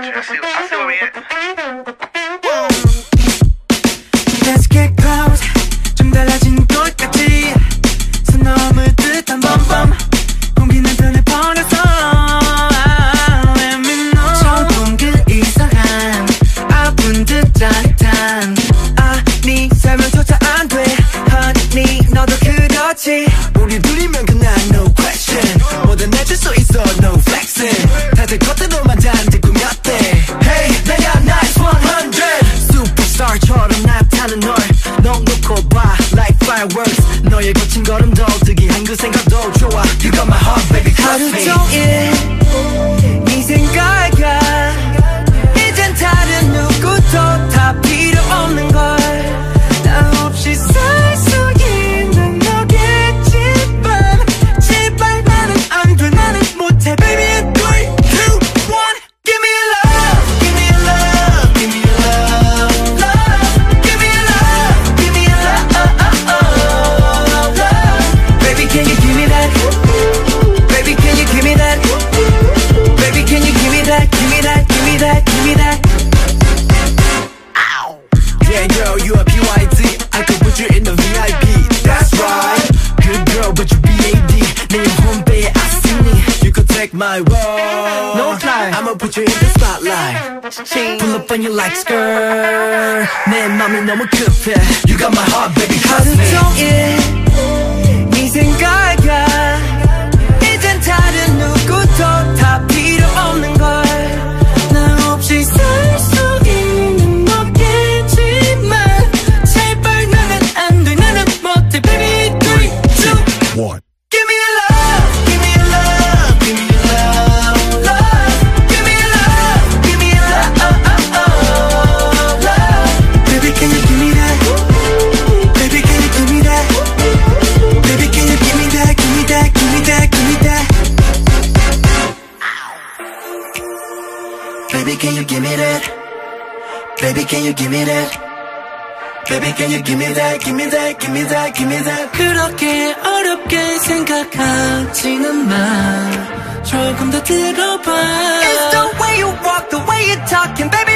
got you. I see, I see where we at. Let's get close. 좀 달라진 꽃같이 선 넘을 듯한 범범 공기는 변해 버려서. Let me know. 본그 이상한 아픈 듯 짜릿한. 아니 설명조차 안 돼. Honey 너도 그렇지. 우리 like fireworks 너의 거친 걸음도 특이한 그 생각도 좋아 You got my heart baby 하루 trust me 종일 Yeah girl you a PYD I could put you in the VIP That's right Good girl but you BAD 내 영혼배에 I see me You could take my role No lie. I'ma put you in the spotlight Pull up on you like skirt 내 맘이 너무 급해 You got my heart baby trust 하루 me 종일 Baby can you give me that Baby can you give me that Baby can you give me that Give me that, give me that, give me that 그렇게 어렵게 생각하지는 마. 조금 더 들어봐. It's the way you walk, the way you talking, baby.